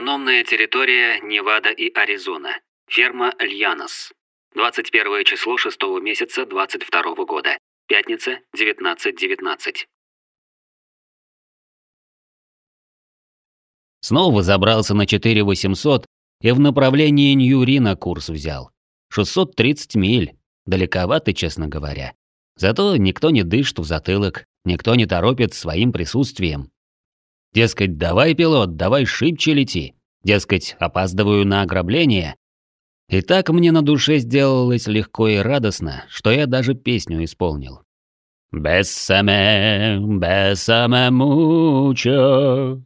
Автономная территория Невада и Аризона. Ферма Льянос. 21 число 6 месяца 22 года. Пятница, 19.19. Снова забрался на 4800 и в направлении Ньюрина курс взял. 630 миль. Далековато, честно говоря. Зато никто не дышит в затылок, никто не торопит своим присутствием. Дескать, давай, пилот, давай шибче лети. Дескать, опаздываю на ограбление. И так мне на душе сделалось легко и радостно, что я даже песню исполнил. «Бессаме, бессаме мучо».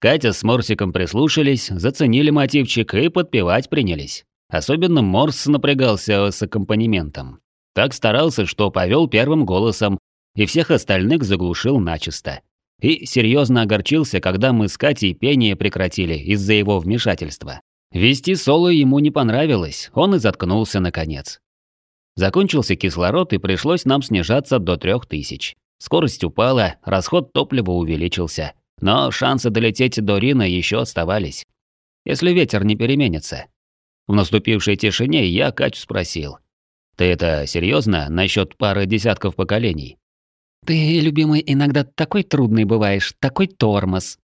Катя с Морсиком прислушались, заценили мотивчик и подпевать принялись. Особенно Морс напрягался с аккомпанементом. Так старался, что повел первым голосом, и всех остальных заглушил начисто. И серьезно огорчился, когда мы с Катей пение прекратили из-за его вмешательства. Вести соло ему не понравилось, он и заткнулся наконец. Закончился кислород, и пришлось нам снижаться до трех тысяч. Скорость упала, расход топлива увеличился. Но шансы долететь до Рина еще оставались. Если ветер не переменится. В наступившей тишине я Катю спросил. «Ты это серьезно насчет пары десятков поколений?» «Ты, любимый, иногда такой трудный бываешь, такой тормоз.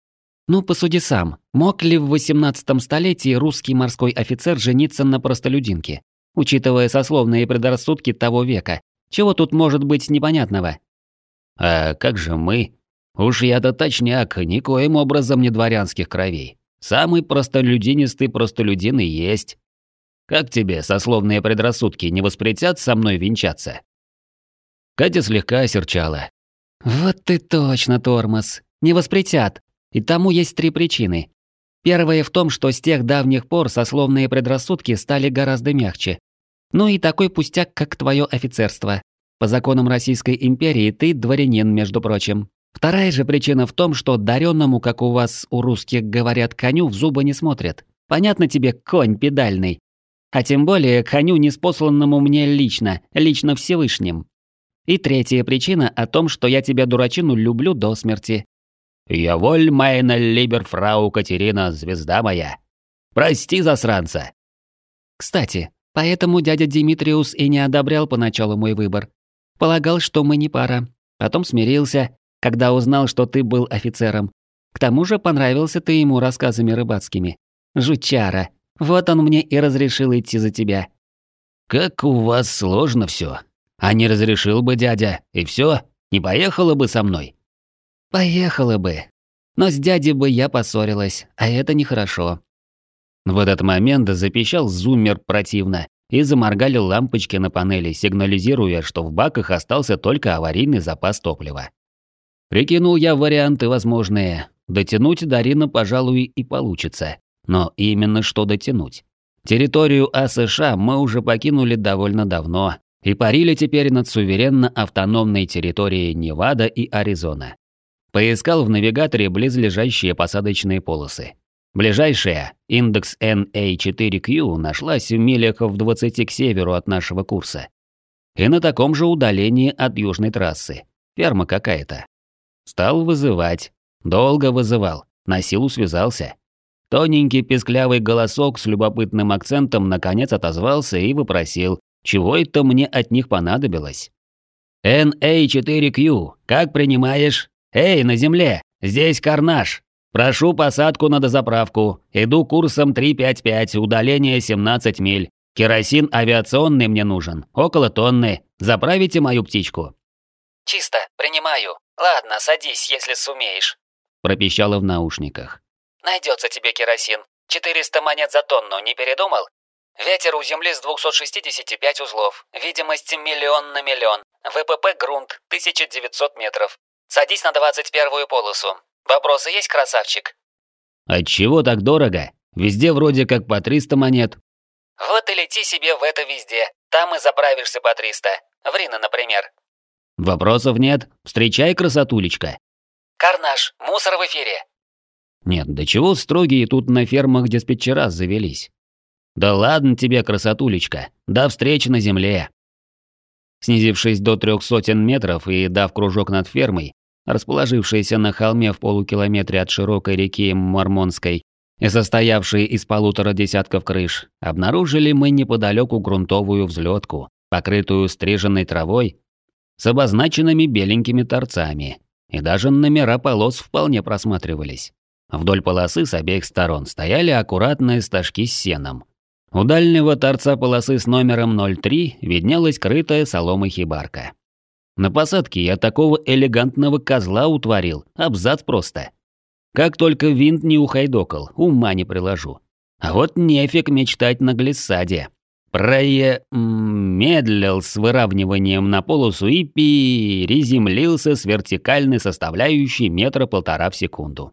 Ну, посуди сам, мог ли в 18 столетии русский морской офицер жениться на простолюдинке? Учитывая сословные предрассудки того века, чего тут может быть непонятного?» «А как же мы?» Уж я-то точняк, никоим образом не дворянских кровей. Самый простолюдинистый простолюдин и есть. Как тебе сословные предрассудки не воспретят со мной венчаться?» Катя слегка осерчала. «Вот ты точно, тормоз. Не воспретят. И тому есть три причины. Первая в том, что с тех давних пор сословные предрассудки стали гораздо мягче. Ну и такой пустяк, как твое офицерство. По законам Российской империи ты дворянин, между прочим. Вторая же причина в том, что даренному, как у вас у русских говорят, коню в зубы не смотрят. Понятно тебе, конь педальный. А тем более коню, неспосланному мне лично, лично Всевышним. И третья причина о том, что я тебя, дурачину, люблю до смерти. «Я воль майна либер фрау Катерина, звезда моя. Прости, засранца». Кстати, поэтому дядя Димитриус и не одобрял поначалу мой выбор. Полагал, что мы не пара. Потом смирился, когда узнал, что ты был офицером. К тому же понравился ты ему рассказами рыбацкими. Жучара. Вот он мне и разрешил идти за тебя. Как у вас сложно все. А не разрешил бы дядя, и все, не поехала бы со мной. Поехала бы. Но с дядей бы я поссорилась, а это нехорошо. В этот момент запищал зуммер противно, и заморгали лампочки на панели, сигнализируя, что в баках остался только аварийный запас топлива. Прикинул я варианты возможные. Дотянуть Дарина, пожалуй, и получится. Но именно что дотянуть. Территорию АСШ мы уже покинули довольно давно и парили теперь над суверенно-автономной территорией Невада и Аризона. Поискал в навигаторе близлежащие посадочные полосы. Ближайшая, индекс NA4Q, нашлась в милях в 20 к северу от нашего курса. И на таком же удалении от южной трассы. Ферма какая-то. Стал вызывать. Долго вызывал. На силу связался. Тоненький песклявый голосок с любопытным акцентом наконец отозвался и вопросил, чего это мне от них понадобилось. «NA4Q, как принимаешь? Эй, на земле, здесь Карнаж. Прошу посадку на дозаправку. Иду курсом 355, удаление 17 миль. Керосин авиационный мне нужен, около тонны. Заправите мою птичку». «Чисто, принимаю. Ладно, садись, если сумеешь», – пропищала в наушниках. Найдется тебе керосин. 400 монет за тонну, не передумал? Ветер у земли с 265 узлов. Видимость миллион на миллион. ВПП грунт 1900 метров. Садись на 21-ю полосу. Вопросы есть, красавчик? Отчего так дорого? Везде вроде как по 300 монет. Вот и лети себе в это везде. Там и заправишься по 300. В Рино, например. Вопросов нет. Встречай, красотулечка. Карнаж, мусор в эфире. Нет, до чего строгие тут на фермах диспетчера завелись. Да ладно тебе, красотулечка, до встречи на земле. Снизившись до трех сотен метров и дав кружок над фермой, расположившейся на холме в полукилометре от широкой реки Мормонской, и состоявшие из полутора десятков крыш, обнаружили мы неподалеку грунтовую взлетку, покрытую стриженной травой с обозначенными беленькими торцами, и даже номера полос вполне просматривались. Вдоль полосы с обеих сторон стояли аккуратные стажки с сеном. У дальнего торца полосы с номером 03 виднелась крытая соломой хибарка. На посадке я такого элегантного козла утворил, абзац просто. Как только винт не ухайдокал, ума не приложу. А вот нефиг мечтать на глиссаде. Прое... медлил с выравниванием на полосу и переземлился с вертикальной составляющей метра полтора в секунду.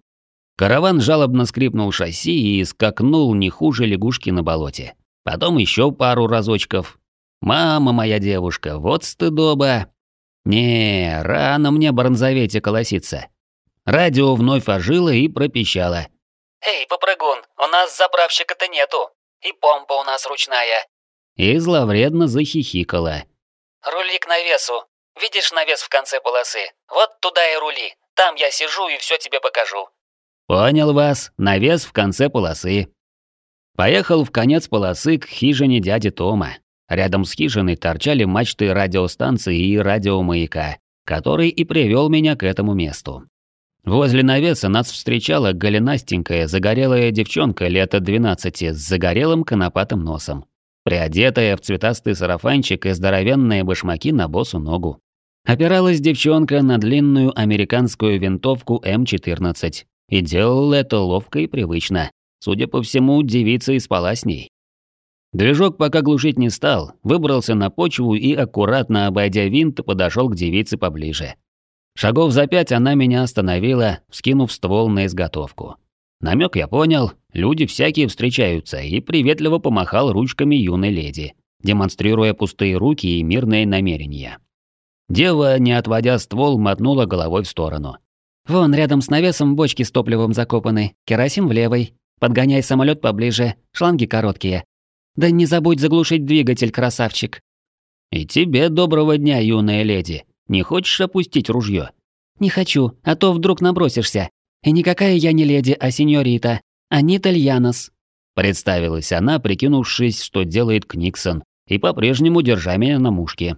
Караван жалобно скрипнул шасси и скакнул не хуже лягушки на болоте. Потом еще пару разочков. «Мама моя девушка, вот стыдоба!» «Не, рано мне бронзовете колоситься». Радио вновь ожило и пропищало. «Эй, попрыгун, у нас заправщика-то нету. И помпа у нас ручная». И зловредно захихикала. «Рули к навесу. Видишь навес в конце полосы? Вот туда и рули. Там я сижу и все тебе покажу». «Понял вас. Навес в конце полосы». Поехал в конец полосы к хижине дяди Тома. Рядом с хижиной торчали мачты радиостанции и радиомаяка, который и привел меня к этому месту. Возле навеса нас встречала голенастенькая, загорелая девчонка лет 12 с загорелым конопатым носом, приодетая в цветастый сарафанчик и здоровенные башмаки на босу ногу. Опиралась девчонка на длинную американскую винтовку М14 и делала это ловко и привычно. Судя по всему, девица и спала с ней. Движок пока глушить не стал, выбрался на почву и, аккуратно обойдя винт, подошел к девице поближе. Шагов за пять она меня остановила, вскинув ствол на изготовку. Намек я понял, люди всякие встречаются, и приветливо помахал ручками юной леди, демонстрируя пустые руки и мирные намерения. Дева, не отводя ствол, мотнула головой в сторону. «Вон, рядом с навесом бочки с топливом закопаны, керосин в левой. Подгоняй самолет поближе, шланги короткие. Да не забудь заглушить двигатель, красавчик. И тебе доброго дня, юная леди. Не хочешь опустить ружье? Не хочу, а то вдруг набросишься. И никакая я не леди, а сеньорита. Анита Льянос. Представилась она, прикинувшись, что делает Книксон, и по-прежнему держа меня на мушке.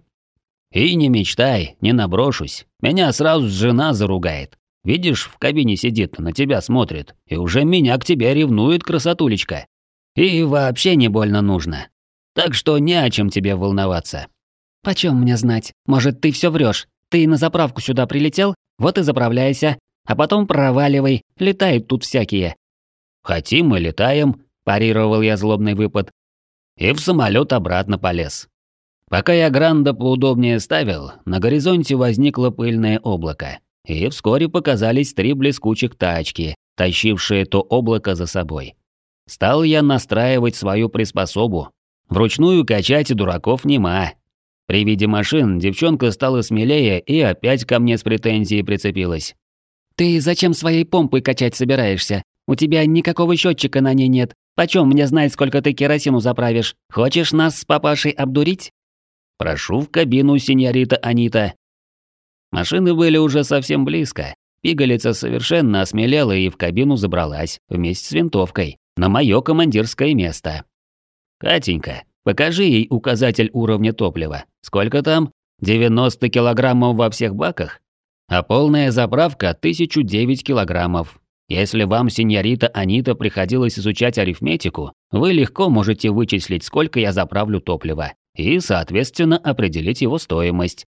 И не мечтай, не наброшусь. Меня сразу жена заругает. Видишь, в кабине сидит, на тебя смотрит, и уже меня к тебе ревнует красотулечка. И вообще не больно нужно. Так что не о чем тебе волноваться. Почем мне знать? Может, ты все врешь? Ты на заправку сюда прилетел? Вот и заправляйся. А потом проваливай. Летают тут всякие. Хотим и летаем, парировал я злобный выпад. И в самолет обратно полез. Пока я Гранда поудобнее ставил, на горизонте возникло пыльное облако. И вскоре показались три блескучих тачки, тащившие то облако за собой. Стал я настраивать свою приспособу. Вручную качать дураков нема. При виде машин девчонка стала смелее и опять ко мне с претензией прицепилась. «Ты зачем своей помпой качать собираешься? У тебя никакого счетчика на ней нет. Почем мне знать, сколько ты керосину заправишь? Хочешь нас с папашей обдурить?» «Прошу в кабину, сеньорита Анита». Машины были уже совсем близко. Пигалица совершенно осмелела и в кабину забралась, вместе с винтовкой на мое командирское место. Катенька, покажи ей указатель уровня топлива. Сколько там? 90 килограммов во всех баках? А полная заправка 1009 килограммов. Если вам, сеньорита Анита, приходилось изучать арифметику, вы легко можете вычислить, сколько я заправлю топлива, и, соответственно, определить его стоимость.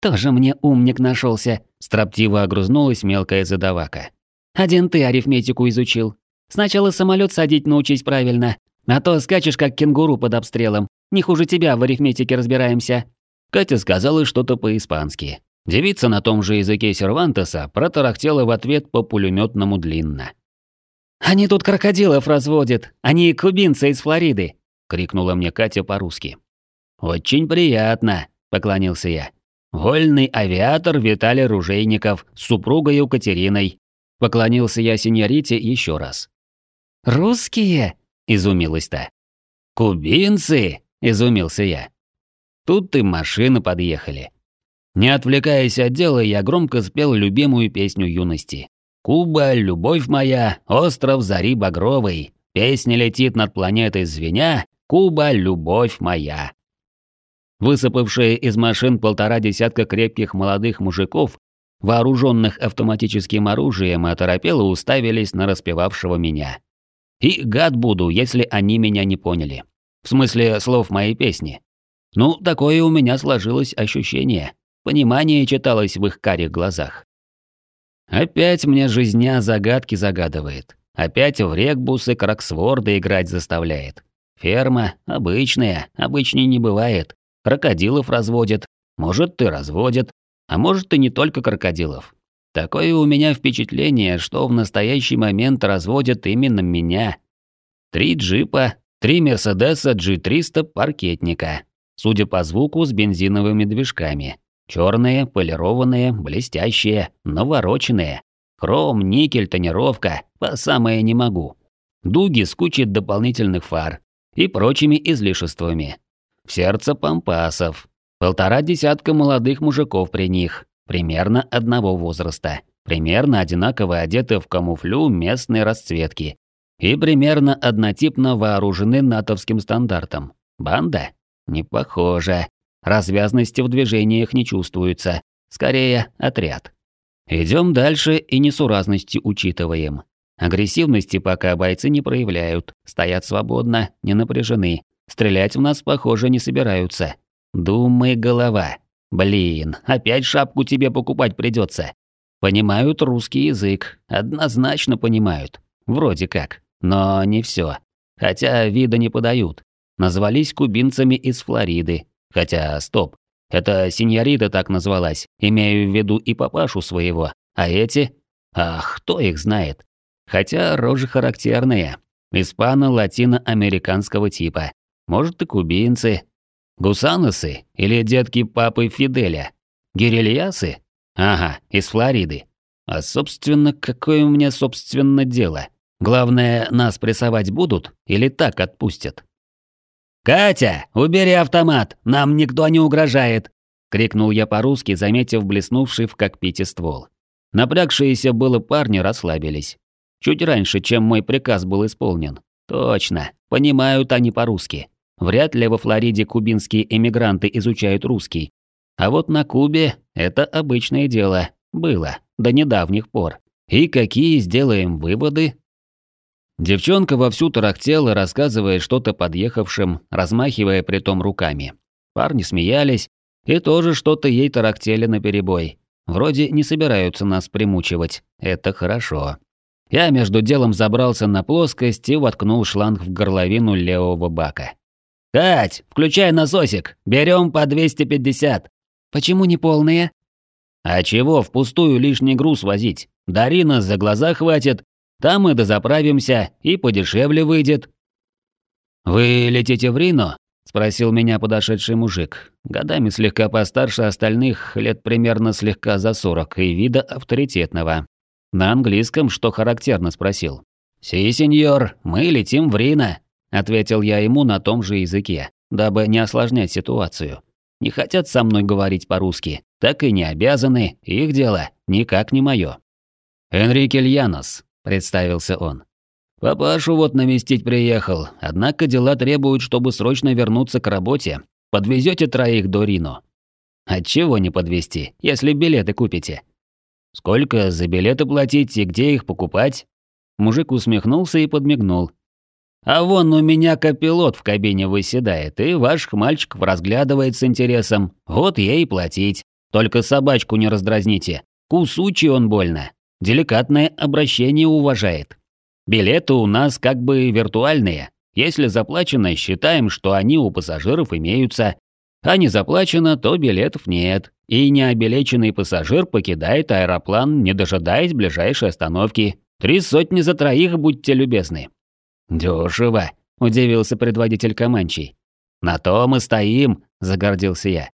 «Тоже мне умник нашелся, строптиво огрызнулась мелкая задавака. «Один ты арифметику изучил. Сначала самолет садить научись правильно, а то скачешь как кенгуру под обстрелом. Не хуже тебя в арифметике разбираемся». Катя сказала что-то по-испански. Девица на том же языке Сервантеса протарахтела в ответ по пулеметному длинно. «Они тут крокодилов разводят, они кубинцы из Флориды!» — крикнула мне Катя по-русски. «Очень приятно», — поклонился я. «Вольный авиатор Виталий Ружейников с супругой Екатериной». Поклонился я сеньорите еще раз. «Русские?» – изумилась та. «Кубинцы?» – изумился я. Тут и машины подъехали. Не отвлекаясь от дела, я громко спел любимую песню юности. Куба, любовь моя, остров зари багровый, песня летит над планетой звеня, Куба, любовь моя. Высыпавшие из машин полтора десятка крепких молодых мужиков, вооруженных автоматическим оружием, оторопело уставились на распевавшего меня. И гад буду, если они меня не поняли. В смысле слов моей песни. Ну, такое у меня сложилось ощущение. Понимание читалось в их карих глазах. Опять мне жизня загадки загадывает. Опять в регбусы кроксворды играть заставляет. Ферма обычная, обычней не бывает. Крокодилов разводят. Может, ты разводят. А может, и не только крокодилов. Такое у меня впечатление, что в настоящий момент разводят именно меня. Три джипа, три Мерседеса G300 паркетника. Судя по звуку, с бензиновыми движками. Черные, полированные, блестящие, навороченные. Хром, никель, тонировка, по самое не могу. Дуги с кучей дополнительных фар и прочими излишествами. В сердце пампасов. Полтора десятка молодых мужиков при них, примерно одного возраста, примерно одинаково одеты в камуфлю местной расцветки и примерно однотипно вооружены натовским стандартом. Банда? Не похоже. Развязности в движениях не чувствуется. Скорее, отряд. Идем дальше и несуразности учитываем. Агрессивности пока бойцы не проявляют, стоят свободно, не напряжены. Стрелять в нас, похоже, не собираются. Думай, голова. Блин, опять шапку тебе покупать придется. Понимают русский язык, однозначно понимают. Вроде как, но не все. Хотя вида не подают. Назвались кубинцами из Флориды, Хотя, стоп, это сеньорита так назвалась, имею в виду и папашу своего, а эти? Ах, кто их знает? Хотя рожи характерные, испано-латино-американского типа, может и кубинцы. Гусаносы или детки папы Фиделя? Гирильясы? Ага, из Флориды. А собственно, какое у меня собственно дело? Главное, нас прессовать будут или так отпустят? «Катя, убери автомат, нам никто не угрожает!» — крикнул я по-русски, заметив блеснувший в кокпите ствол. Напрягшиеся было парни расслабились. Чуть раньше, чем мой приказ был исполнен. Точно, понимают они по-русски. Вряд ли во Флориде кубинские эмигранты изучают русский. А вот на Кубе это обычное дело. Было. До недавних пор. И какие сделаем выводы, Девчонка вовсю тарахтела, рассказывая что-то подъехавшим, размахивая притом руками. Парни смеялись и тоже что-то ей тарахтели наперебой. Вроде не собираются нас примучивать. Это хорошо. Я между делом забрался на плоскость и воткнул шланг в горловину левого бака. «Кать, включай насосик! Берем по 250!» «Почему не полные?» «А чего впустую лишний груз возить? Дарина за глаза хватит, там мы дозаправимся, и подешевле выйдет». «Вы летите в Рино?» – спросил меня подошедший мужик. Годами слегка постарше остальных, лет примерно слегка за сорок, и вида авторитетного. На английском, что характерно, спросил. «Си, сеньор, мы летим в Рино», – ответил я ему на том же языке, дабы не осложнять ситуацию. Не хотят со мной говорить по-русски, так и не обязаны, их дело, никак не мое. «Энрике Льянос, представился он. «Папашу вот навестить приехал, однако дела требуют, чтобы срочно вернуться к работе. Подвезете троих до Рино?» «Отчего не подвести, если билеты купите?» «Сколько за билеты платить и где их покупать?» Мужик усмехнулся и подмигнул. «А вон у меня копилот в кабине выседает, и ваш мальчик разглядывает с интересом. Вот ей платить. Только собачку не раздразните. Кусучий он больно деликатное обращение уважает. Билеты у нас как бы виртуальные. Если заплачено, считаем, что они у пассажиров имеются. А не заплачено, то билетов нет. И необелеченный пассажир покидает аэроплан, не дожидаясь ближайшей остановки. Три сотни за троих, будьте любезны. Дешево, удивился предводитель Каманчий. На то мы стоим, загордился я.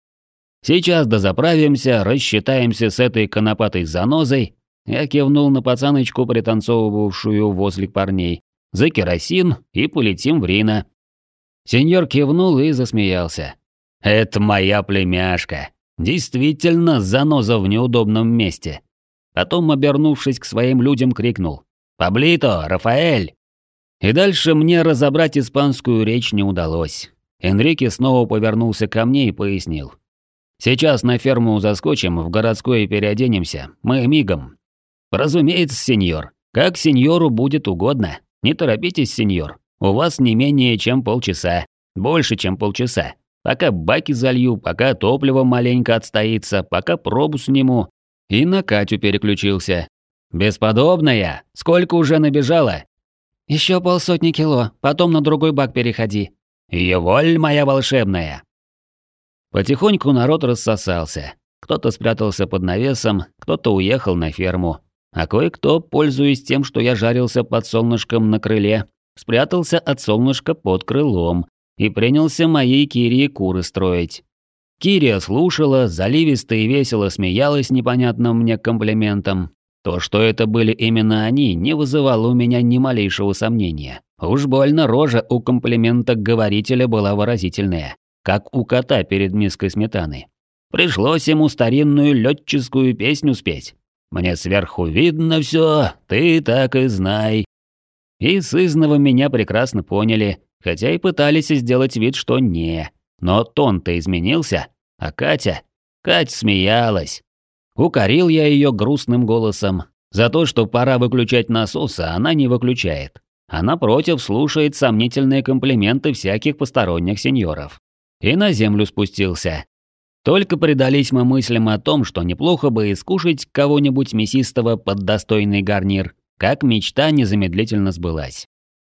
Сейчас дозаправимся, рассчитаемся с этой конопатой занозой я кивнул на пацаночку, пританцовывавшую возле парней. «За керосин и полетим в Рино». Сеньор кивнул и засмеялся. «Это моя племяшка. Действительно, заноза в неудобном месте. Потом, обернувшись к своим людям, крикнул «Паблито! Рафаэль!» И дальше мне разобрать испанскую речь не удалось. Энрике снова повернулся ко мне и пояснил. «Сейчас на ферму заскочим, в городской переоденемся. Мы мигом». «Разумеется, сеньор. Как сеньору будет угодно. Не торопитесь, сеньор. У вас не менее чем полчаса. Больше, чем полчаса. Пока баки залью, пока топливо маленько отстоится, пока пробу сниму. И на Катю переключился. «Бесподобная! Сколько уже набежала?» Еще полсотни кило, потом на другой бак переходи». «Еволь моя волшебная!» Потихоньку народ рассосался. Кто-то спрятался под навесом, кто-то уехал на ферму. А кое-кто, пользуясь тем, что я жарился под солнышком на крыле, спрятался от солнышка под крылом и принялся моей Кирии куры строить. Кирия слушала, заливисто и весело смеялась непонятным мне комплиментом. То, что это были именно они, не вызывало у меня ни малейшего сомнения. Уж больно рожа у комплимента говорителя была выразительная, как у кота перед миской сметаны. Пришлось ему старинную летческую песню спеть. «Мне сверху видно все, ты так и знай». И сызново меня прекрасно поняли, хотя и пытались сделать вид, что не. Но тон-то изменился, а Катя... Кать смеялась. Укорил я ее грустным голосом. За то, что пора выключать насос, она не выключает. А напротив слушает сомнительные комплименты всяких посторонних сеньоров. И на землю спустился. Только предались мы мыслям о том, что неплохо бы искушать кого-нибудь мясистого под достойный гарнир, как мечта незамедлительно сбылась.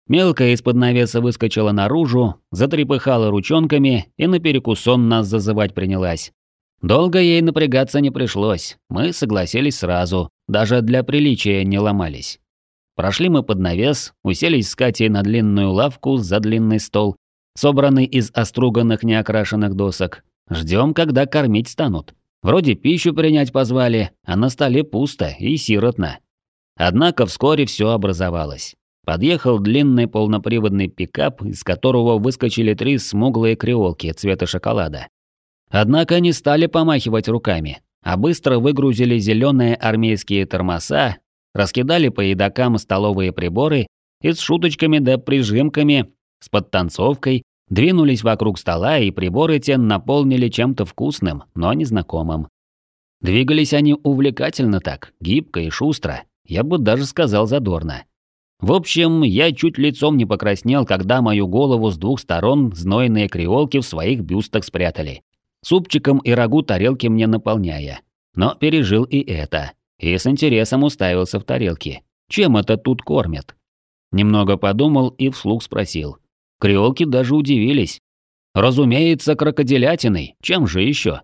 Мелкая из-под навеса выскочила наружу, затрепыхала ручонками и на перекусон нас зазывать принялась. Долго ей напрягаться не пришлось, мы согласились сразу, даже для приличия не ломались. Прошли мы под навес, уселись с Катей на длинную лавку за длинный стол, собранный из оструганных неокрашенных досок. Ждем, когда кормить станут. Вроде пищу принять позвали, а на столе пусто и сиротно. Однако вскоре все образовалось. Подъехал длинный полноприводный пикап, из которого выскочили три смуглые креолки цвета шоколада. Однако они стали помахивать руками, а быстро выгрузили зеленые армейские тормоза, раскидали по едокам столовые приборы и с шуточками да прижимками, с подтанцовкой, двинулись вокруг стола, и приборы те наполнили чем-то вкусным, но незнакомым. Двигались они увлекательно так, гибко и шустро, я бы даже сказал задорно. В общем, я чуть лицом не покраснел, когда мою голову с двух сторон знойные креолки в своих бюстах спрятали. Супчиком и рагу тарелки мне наполняя. Но пережил и это. И с интересом уставился в тарелки. Чем это тут кормят? Немного подумал и вслух спросил. Креолки даже удивились. Разумеется, крокодилятиной. Чем же еще?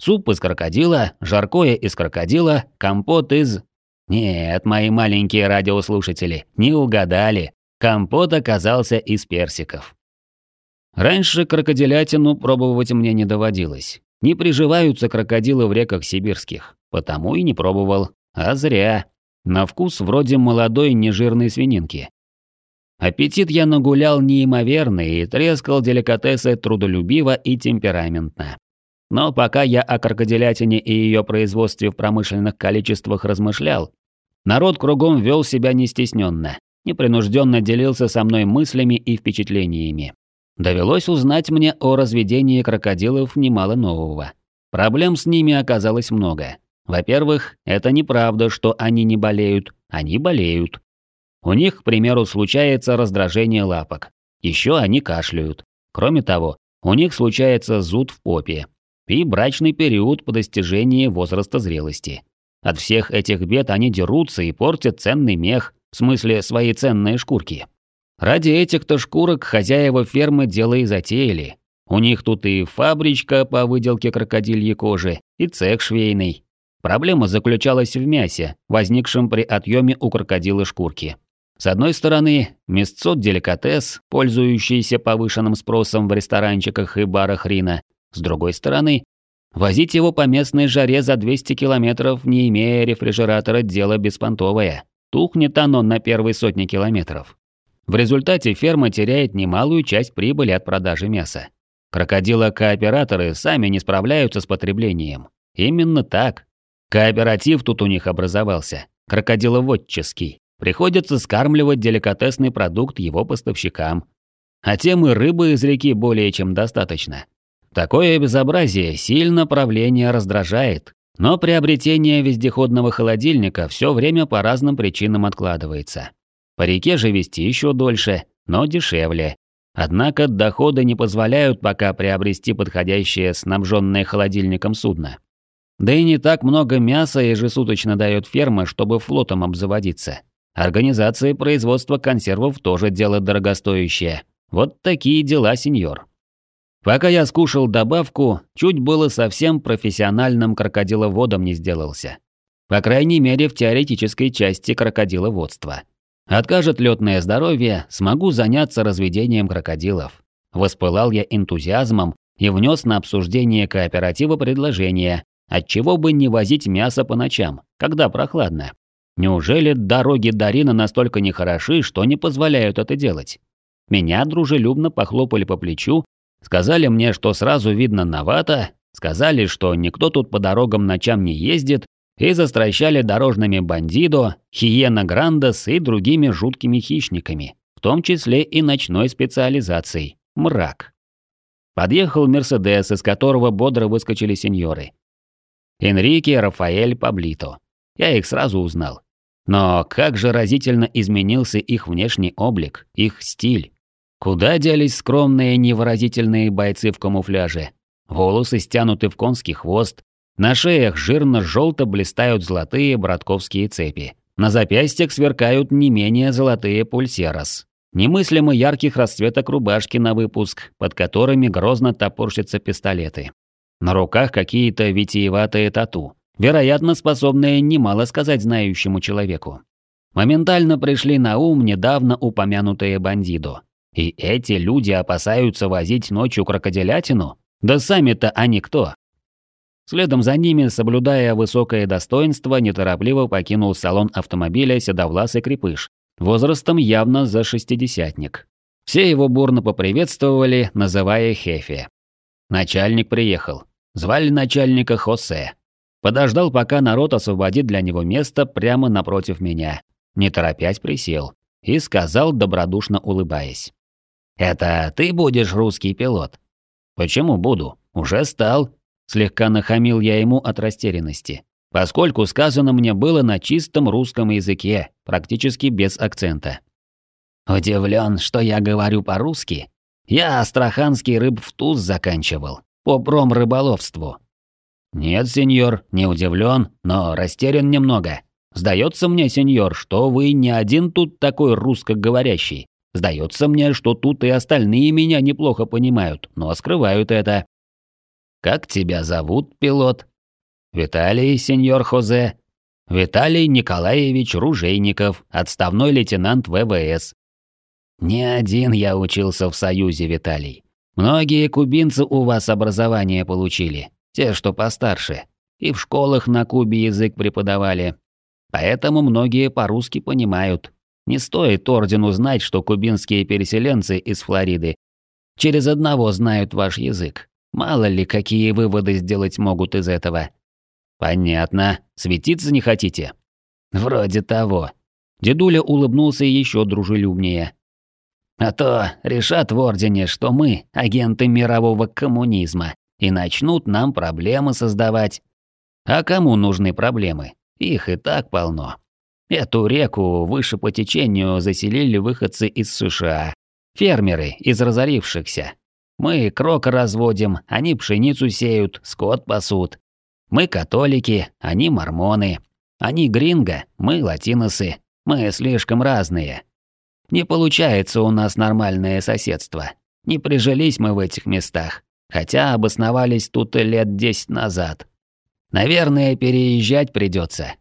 Суп из крокодила, жаркое из крокодила, компот из... Нет, мои маленькие радиослушатели, не угадали. Компот оказался из персиков. Раньше крокодилятину пробовать мне не доводилось. Не приживаются крокодилы в реках сибирских, потому и не пробовал. А зря. На вкус вроде молодой нежирной свининки. Аппетит я нагулял неимоверный и трескал деликатесы трудолюбиво и темпераментно. Но пока я о крокодилятине и ее производстве в промышленных количествах размышлял, народ кругом вел себя нестесненно, непринужденно делился со мной мыслями и впечатлениями. Довелось узнать мне о разведении крокодилов немало нового. Проблем с ними оказалось много. Во-первых, это неправда, что они не болеют, они болеют. У них, к примеру, случается раздражение лапок. Еще они кашляют. Кроме того, у них случается зуд в попе, и брачный период по достижении возраста зрелости. От всех этих бед они дерутся и портят ценный мех, в смысле свои ценные шкурки. Ради этих-то шкурок хозяева фермы дело и затеяли. У них тут и фабричка по выделке крокодильей кожи, и цех швейный. Проблема заключалась в мясе, возникшем при отъеме у крокодила шкурки. С одной стороны, мясцо деликатес, пользующийся повышенным спросом в ресторанчиках и барах Рина, с другой стороны, возить его по местной жаре за 200 километров, не имея рефрижератора, дело беспонтовое. Тухнет оно на первой сотне километров. В результате ферма теряет немалую часть прибыли от продажи мяса. Крокодилокооператоры сами не справляются с потреблением. Именно так. Кооператив тут у них образовался, крокодиловодческий. Приходится скармливать деликатесный продукт его поставщикам. А тем и рыбы из реки более чем достаточно. Такое безобразие сильно правление раздражает, но приобретение вездеходного холодильника все время по разным причинам откладывается. По реке же вести еще дольше, но дешевле. Однако доходы не позволяют пока приобрести подходящее снабженное холодильником судно. Да и не так много мяса ежесуточно дает ферма, чтобы флотом обзаводиться. Организация производства консервов тоже дело дорогостоящее. Вот такие дела, сеньор. Пока я скушал добавку, чуть было совсем профессиональным крокодиловодом не сделался. По крайней мере, в теоретической части крокодиловодства. Откажет летное здоровье, смогу заняться разведением крокодилов. Воспылал я энтузиазмом и внес на обсуждение кооператива предложение, отчего бы не возить мясо по ночам, когда прохладно. Неужели дороги Дарина настолько нехороши, что не позволяют это делать? Меня дружелюбно похлопали по плечу Сказали мне, что сразу видно новато, сказали, что никто тут по дорогам ночам не ездит, и застращали дорожными бандидо, хиена грандес и другими жуткими хищниками, в том числе и ночной специализацией – мрак. Подъехал Мерседес, из которого бодро выскочили сеньоры. Энрике, Рафаэль, Паблито. Я их сразу узнал. Но как же разительно изменился их внешний облик, их стиль. Куда делись скромные невыразительные бойцы в камуфляже? Волосы стянуты в конский хвост, на шеях жирно-желто блистают золотые братковские цепи. На запястьях сверкают не менее золотые пульсерос. Немыслимо ярких расцветок рубашки на выпуск, под которыми грозно топорщатся пистолеты. На руках какие-то витиеватые тату, вероятно, способные немало сказать знающему человеку. Моментально пришли на ум недавно упомянутые бандидо. И эти люди опасаются возить ночью крокодилятину? Да сами-то они кто? Следом за ними, соблюдая высокое достоинство, неторопливо покинул салон автомобиля седовласый крепыш, возрастом явно за шестидесятник. Все его бурно поприветствовали, называя Хефе. Начальник приехал. Звали начальника Хосе. Подождал, пока народ освободит для него место прямо напротив меня. Не торопясь присел. И сказал, добродушно улыбаясь. «Это ты будешь русский пилот?» «Почему буду? Уже стал». Слегка нахамил я ему от растерянности, поскольку сказано мне было на чистом русском языке, практически без акцента. Удивлен, что я говорю по-русски. Я астраханский рыб в туз заканчивал, по промрыболовству. Нет, сеньор, не удивлен, но растерян немного. Сдается мне, сеньор, что вы не один тут такой русскоговорящий. Сдается мне, что тут и остальные меня неплохо понимают, но скрывают это. Как тебя зовут, пилот? Виталий, сеньор Хозе. Виталий Николаевич Ружейников, отставной лейтенант ВВС. Не один я учился в Союзе, Виталий. Многие кубинцы у вас образование получили, те, что постарше. И в школах на Кубе язык преподавали. Поэтому многие по-русски понимают, не стоит ордену знать, что кубинские переселенцы из Флориды через одного знают ваш язык. Мало ли, какие выводы сделать могут из этого. Понятно. Светиться не хотите? Вроде того. Дедуля улыбнулся еще дружелюбнее. А то решат в Ордене, что мы агенты мирового коммунизма и начнут нам проблемы создавать. А кому нужны проблемы? Их и так полно. Эту реку выше по течению заселили выходцы из США. Фермеры из разорившихся. Мы крок разводим, они пшеницу сеют, скот пасут. Мы католики, они мормоны. Они гринго, мы латиносы. Мы слишком разные. Не получается у нас нормальное соседство. Не прижились мы в этих местах, хотя обосновались тут лет десять назад. Наверное, переезжать придется.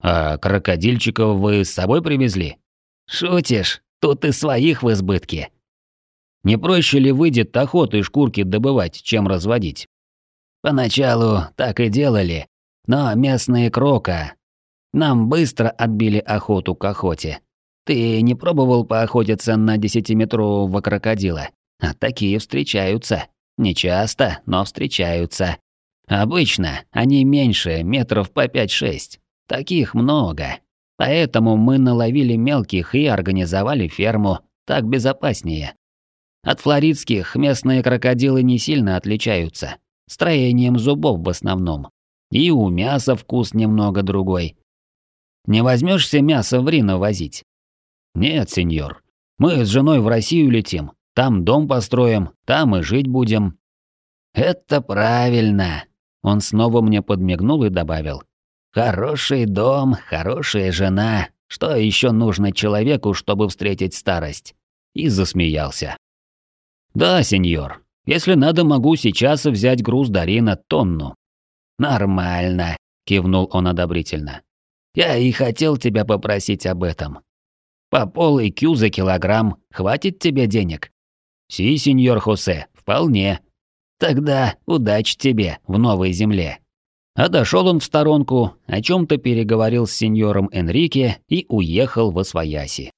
А крокодильчиков вы с собой привезли? Шутишь? Тут и своих в избытке. Не проще ли выйдет охоты шкурки добывать, чем разводить? Поначалу так и делали, но местные крока нам быстро отбили охоту к охоте. Ты не пробовал поохотиться на десятиметрового крокодила? А такие встречаются. Не часто, но встречаются. Обычно они меньше, метров по 5-6. Таких много. Поэтому мы наловили мелких и организовали ферму, так безопаснее. От флоридских местные крокодилы не сильно отличаются. Строением зубов в основном. И у мяса вкус немного другой. Не возьмешься мясо в Рино возить? Нет, сеньор. Мы с женой в Россию летим. Там дом построим, там и жить будем. Это правильно. Он снова мне подмигнул и добавил. Хороший дом, хорошая жена. Что еще нужно человеку, чтобы встретить старость? И засмеялся. Да, сеньор. Если надо, могу сейчас взять груз Дарина тонну. Нормально, кивнул он одобрительно. Я и хотел тебя попросить об этом. По полой кю за килограмм хватит тебе денег? Си, сеньор Хосе, вполне. Тогда удачи тебе в новой земле. А дошел он в сторонку, о чем-то переговорил с сеньором Энрике и уехал во свояси.